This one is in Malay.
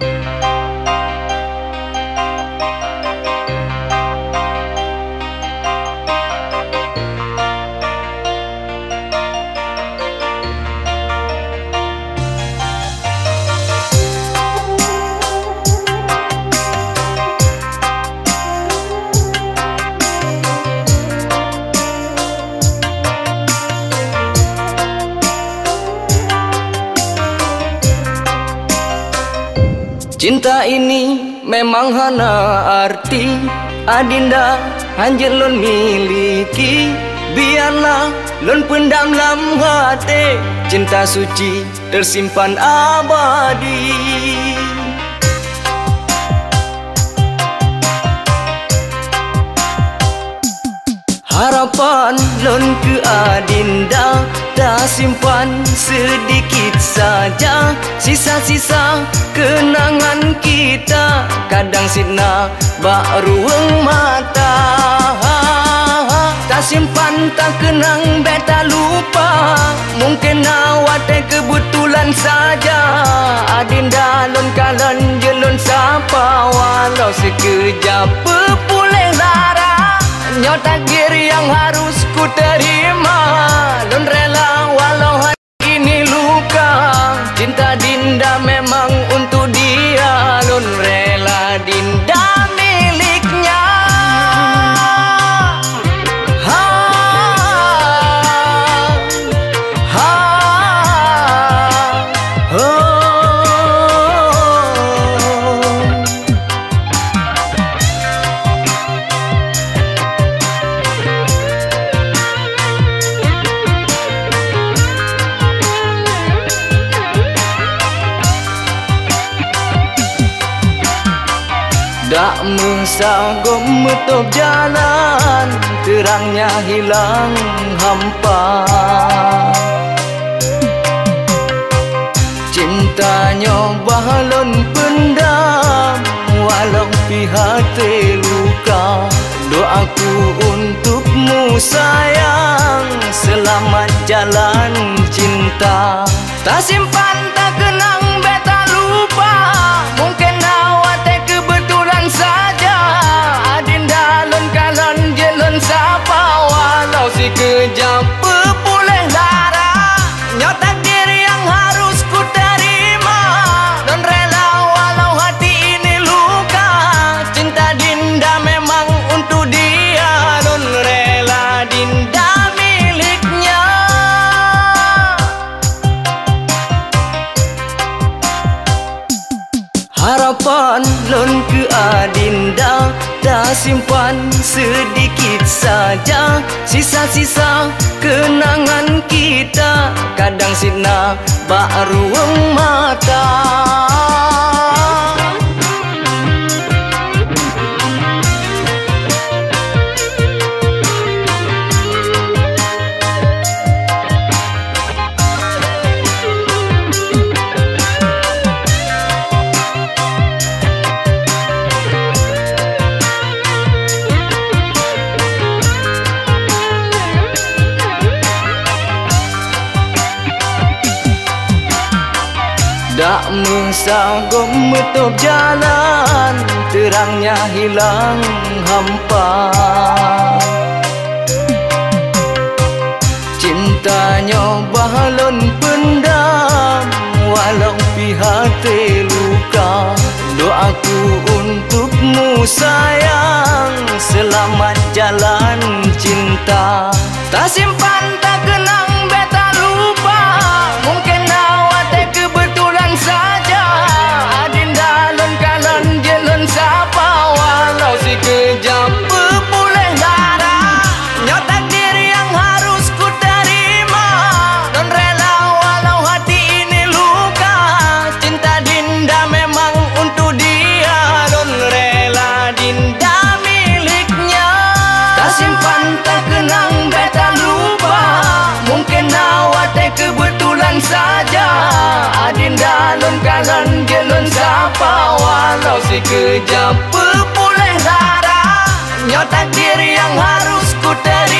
Música Cinta ini memang hana arti. Adinda hanya lon miliki. Biarlah lon pendam dalam hati. Cinta suci tersimpan abadi. Harapan lon ke adinda Dah simpan sedikit saja. Sisa-sisa kenangan kita. Kadang sitna ruang mata Tak simpan tak kenang beta lupa. Mungkin awak kebetulan saja. Adinda lon kalan jelon sapa. Walau sekejap pepulih lara. Nyo takdir yang harus ku terima. Lon rela Tak mesagom metup jalan Terangnya hilang hampa. Cintanya bahalon pendam Walau pihak terluka. Doaku untukmu sayang Selamat jalan cinta. Tak simpan tak si Harapan lon ke adinda Dah simpan sedikit saja. Sisa-sisa kenangan kita Kadang sitna ruang mata Tak mesagom metup jalan Terangnya hilang hampa. Cintanya bahalon pendam Walau pihak terluka. Doaku untukmu sayang Selamat jalan cinta. Tak simpan tak saja. Adin lun kangen jelun siapa Walau sekejap pun boleh harap Nyo takdir yang harus ku terima.